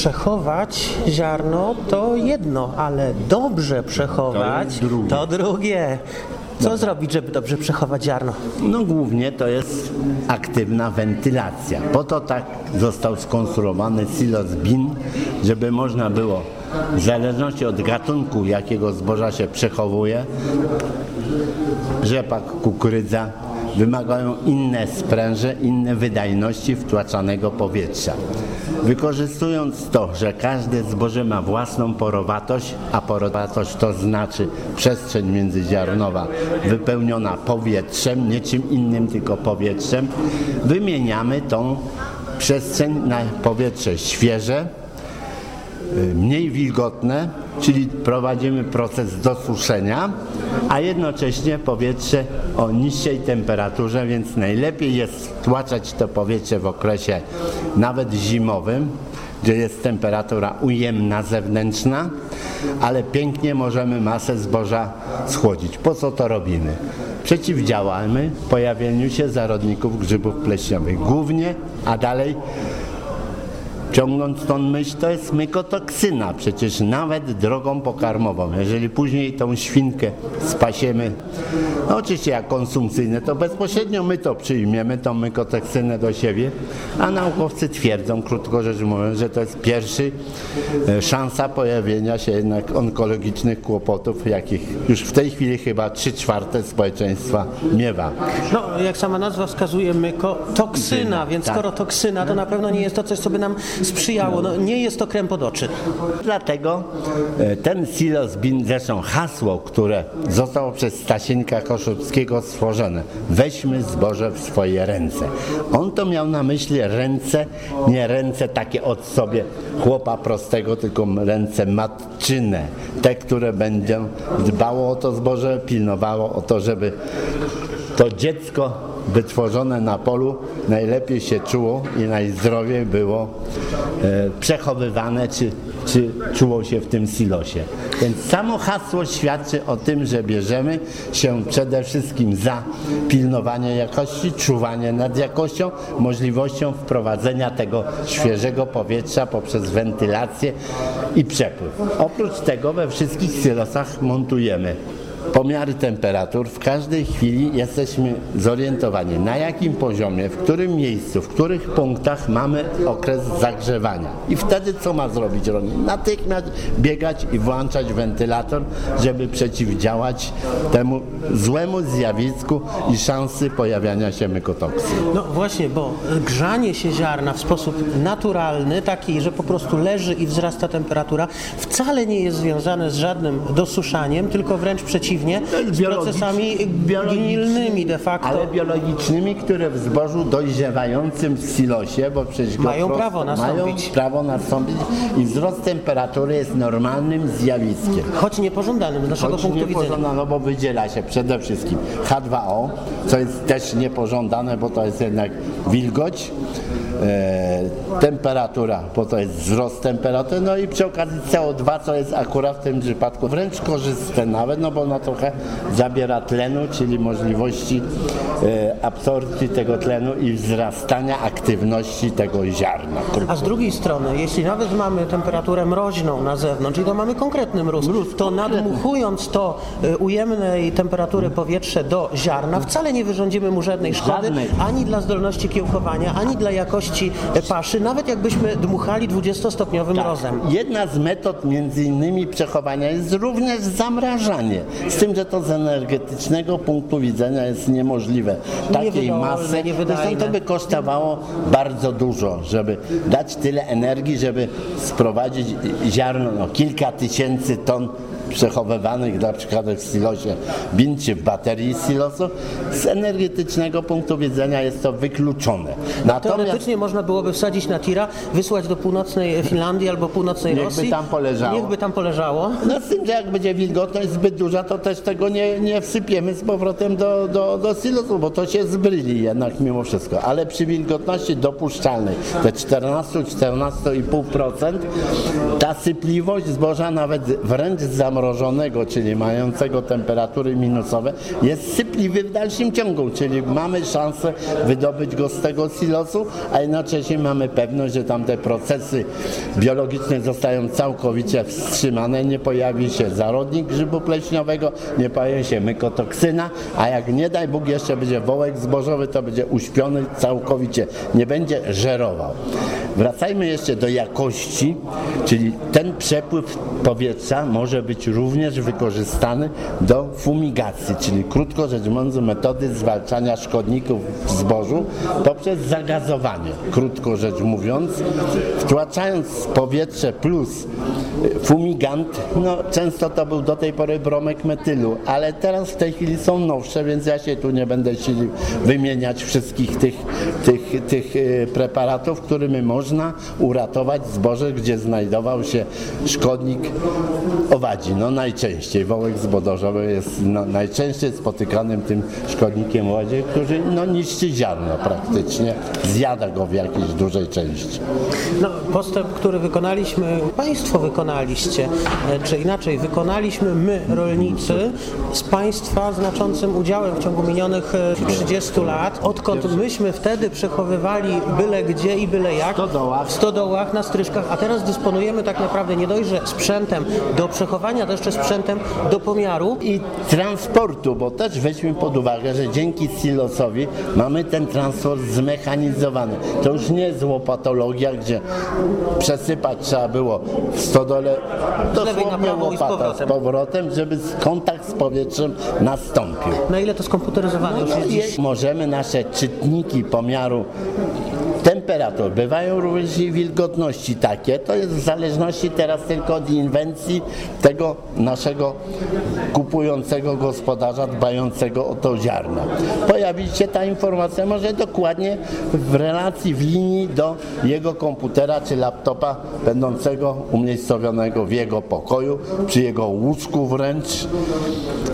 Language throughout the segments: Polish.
przechować ziarno to jedno, ale dobrze przechować To drugie. to drugie. Co zrobić, żeby dobrze przechować ziarno? No głównie to jest aktywna wentylacja. Po to tak został skonstruowany silos bin, żeby można było w zależności od gatunku, jakiego zboża się przechowuje, rzepak, kukurydza, wymagają inne spręże, inne wydajności wtłaczanego powietrza. Wykorzystując to, że każde zboże ma własną porowatość, a porowatość to znaczy przestrzeń międzyziarnowa wypełniona powietrzem, nie czym innym, tylko powietrzem, wymieniamy tą przestrzeń na powietrze świeże, mniej wilgotne, czyli prowadzimy proces dosuszenia, a jednocześnie powietrze o niższej temperaturze, więc najlepiej jest wtłaczać to powietrze w okresie nawet zimowym, gdzie jest temperatura ujemna zewnętrzna, ale pięknie możemy masę zboża schłodzić. Po co to robimy? Przeciwdziałamy pojawieniu się zarodników grzybów pleśniowych. Głównie, a dalej ciągnąc tą myśl, to jest mykotoksyna, przecież nawet drogą pokarmową. Jeżeli później tą świnkę spasiemy, no oczywiście jak konsumpcyjne, to bezpośrednio my to przyjmiemy, tą mykotoksynę do siebie, a naukowcy twierdzą, krótko rzecz mówiąc, że to jest pierwszy e, szansa pojawienia się jednak onkologicznych kłopotów, jakich już w tej chwili chyba 3 czwarte społeczeństwa miewa. No, jak sama nazwa wskazuje, myko, toksyna, więc tak. skoro toksyna, to na pewno nie jest to coś, co by nam sprzyjało. No, nie jest to krem pod oczy. Dlatego e, ten silos bin, zresztą hasło, które zostało przez Stasieńka Koszubskiego stworzone, weźmy zboże w swoje ręce. On to miał na myśli ręce, nie ręce takie od sobie chłopa prostego, tylko ręce matczyne, te, które będą dbało o to zboże, pilnowało o to, żeby to dziecko wytworzone na polu najlepiej się czuło i najzdrowiej było e, przechowywane, czy, czy czuło się w tym silosie. Więc samo hasło świadczy o tym, że bierzemy się przede wszystkim za pilnowanie jakości, czuwanie nad jakością, możliwością wprowadzenia tego świeżego powietrza poprzez wentylację i przepływ. Oprócz tego we wszystkich silosach montujemy pomiary temperatur, w każdej chwili jesteśmy zorientowani na jakim poziomie, w którym miejscu, w których punktach mamy okres zagrzewania. I wtedy co ma zrobić rolnik? Natychmiast biegać i włączać wentylator, żeby przeciwdziałać temu złemu zjawisku i szansy pojawiania się mykotoksyn. No właśnie, bo grzanie się ziarna w sposób naturalny, taki, że po prostu leży i wzrasta temperatura, wcale nie jest związane z żadnym dosuszaniem, tylko wręcz przeciwnie, z procesami gnilnymi de facto. Ale biologicznymi, które w zbożu dojrzewającym w silosie, bo przecież Mają prosto- prawo nastąpić. Mają prawo nastąpić i wzrost temperatury jest normalnym zjawiskiem. Choć niepożądanym z naszego Choć punktu widzenia. niepożądane, bo wydziela się przede wszystkim H2O, co jest też niepożądane, bo to jest jednak wilgoć, e, temperatura, bo to jest wzrost temperatury, no i przy okazji CO2, co jest akurat w tym przypadku wręcz korzystne nawet, no bo ono trochę zabiera tlenu, czyli możliwości e, absorpcji tego tlenu i wzrastania aktywności tego ziarna. A z drugiej strony, jeśli nawet mamy temperaturę mroźną na zewnątrz i to mamy konkretny mróz, to nadmuchując to y, ujemnej temperatury powietrze do ziarna, wcale nie wyrządzimy mu żadnej szkody, Żadnej. ani dla zdolności kiełkowania, ani dla jakości e, paszy, nawet jakbyśmy dmuchali 20-stopniowym mrozem. Jedna z metod między innymi przechowania jest również zamrażanie. Z tym, że to z energetycznego punktu widzenia jest niemożliwe. Takiej Niewydolne, masy. Zresztą to by kosztowało bardzo dużo, żeby dać tyle energii, żeby sprowadzić ziarno, no, kilka tysięcy ton przechowywanych na przykład w silosie bin czy w baterii silosu, z energetycznego punktu widzenia jest to wykluczone. Natomiast Teoretycznie można byłoby wsadzić na tira, wysłać do północnej Finlandii albo północnej Niechby Rosji. tam poleżało. Niechby tam poleżało. No z tym, że jak będzie wilgotność zbyt duża, to też tego nie, nie wsypiemy z powrotem do, do, do silosu, bo to się zbryli jednak mimo wszystko. Ale przy wilgotności dopuszczalnej, te 14-14,5%, sprzęt, ta sypliwość zboża nawet wręcz zamrożonego, czyli mającego temperatury minusowe, jest sypliwy w dalszym ciągu, czyli mamy szansę wydobyć go z tego silosu, a jednocześnie mamy pewność, że tam te procesy biologiczne zostają całkowicie wstrzymane, nie pojawi się zarodnik grzybu pleśniowego, nie pojawi się mykotoksyna, a jak nie daj Bóg jeszcze będzie wołek zbożowy, to będzie uśpiony całkowicie, nie będzie żerował. Wracajmy jeszcze do jakości, czyli ten przepływ powietrza może być również wykorzystany do fumigacji, czyli krótko rzecz mówiąc metody zwalczania szkodników w zbożu poprzez zagazowanie, krótko rzecz mówiąc, wtłaczając powietrze plus fumigant, no często to był do tej pory bromek metylu, ale teraz w tej chwili są nowsze, więc ja się tu nie będę silił wymieniać wszystkich tych, tych, tych e, preparatów, którymi można uratować zboże, gdzie znajdował się szkodnik owadzi. No najczęściej wołek zbożowy jest no, najczęściej spotykanym tym szkodnikiem owadzi, który no, niszczy ziarno praktycznie, zjada go w jakiejś dużej części. No, postęp, który wykonaliśmy, Państwo wykonaliście, e, czy inaczej, wykonaliśmy my, rolnicy, z Państwa znaczącym udziałem w ciągu minionych e, 30 lat, odkąd myśmy wtedy przechowywali byle gdzie i byle jak, stodołach. w stodołach, na stryżkach, a teraz dysponujemy tak naprawdę nie dość, że sprzętem do przechowania, to jeszcze sprzętem do pomiaru. i transportu, bo też weźmy pod uwagę, że dzięki silosowi mamy ten transport zmechanizowany. To już nie jest łopatologia, gdzie przesypać trzeba było w stodole dosłownie i z łopata powrotem. z powrotem, żeby kontakt z powietrzem nastąpił. Na ile to skomputeryzowane już jest? Jeśli możemy nasze czytniki pomiaru bywają również i wilgotności takie, to jest w zależności teraz tylko od inwencji tego naszego kupującego gospodarza, dbającego o to ziarno. Pojawi się ta informacja może dokładnie w relacji, w linii do jego komputera czy laptopa będącego umiejscowionego w jego pokoju, przy jego łóżku wręcz.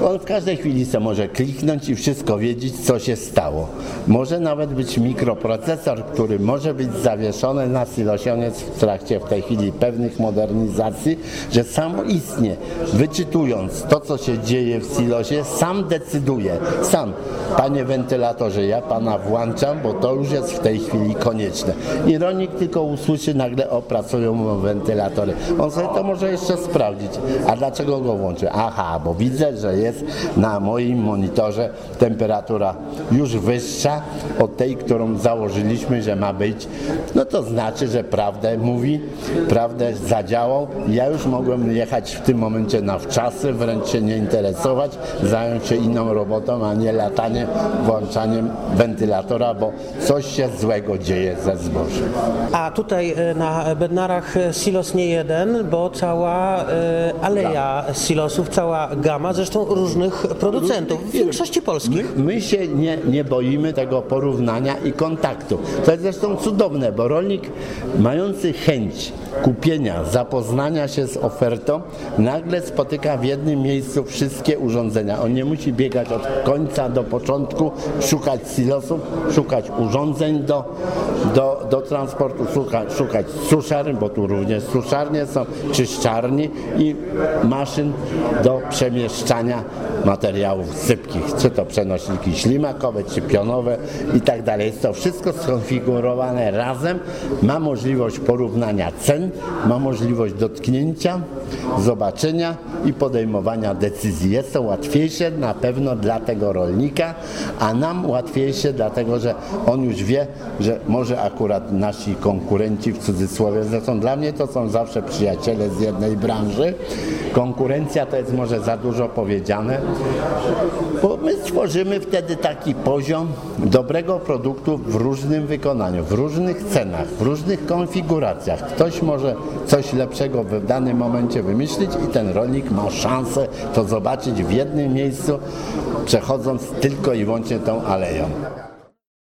On w każdej chwili se może kliknąć i wszystko wiedzieć, co się stało. Może nawet być mikroprocesor, który może być zawieszony na silosie. On jest w trakcie w tej chwili pewnych modernizacji, że samoistnie, wyczytując to, co się dzieje w silosie, sam decyduje. Sam, panie wentylatorze, ja pana włączam, bo to już jest w tej chwili konieczne. I rolnik tylko usłyszy nagle, o, pracują wentylatory. On sobie to może jeszcze sprawdzić. A dlaczego go włączy? Aha, bo widzę, że jest na moim monitorze temperatura już wyższa od tej, którą założyliśmy, że ma być. No to znaczy, że prawdę mówi, prawdę zadziałał. Ja już mogłem jechać w tym momencie na wczasy, wręcz się nie interesować, zająć się inną robotą, a nie lataniem, włączaniem wentylatora, bo coś się złego dzieje ze zbożem. A tutaj e, na Bednarach e, silos nie jeden, bo cała e, aleja silosów, cała gama, zresztą różnych producentów, w większości polskich. My, my się nie, nie boimy tego porównania i kontaktu. To jest zresztą cudowne, bo rolnik mający chęć kupienia, zapoznania się z ofertą, nagle spotyka w jednym miejscu wszystkie urządzenia. On nie musi biegać od końca do początku, szukać silosów, szukać urządzeń do, do, do transportu, szukać, szukać suszarni, bo tu również suszarnie są, czyszczarni i maszyn do przemieszczania materiałów sypkich, czy to przenośniki ślimakowe, czy pionowe i tak dalej. Jest to wszystko skonfigurowane razem, ma możliwość porównania cen, ma możliwość dotknięcia, zobaczenia i podejmowania decyzji. Jest to łatwiejsze na pewno dla tego rolnika, a nam łatwiejsze dlatego, że on już wie, że może akurat nasi konkurenci w cudzysłowie, zresztą dla mnie to są zawsze przyjaciele z jednej branży, konkurencja to jest może za dużo powiedziane, bo my stworzymy wtedy taki poziom dobrego produktu w różnym wykonaniu, w różnych cenach, w różnych konfiguracjach. Ktoś może coś lepszego w danym momencie wymyślić i ten rolnik ma szansę to zobaczyć w jednym miejscu, przechodząc tylko i wyłącznie tą aleją.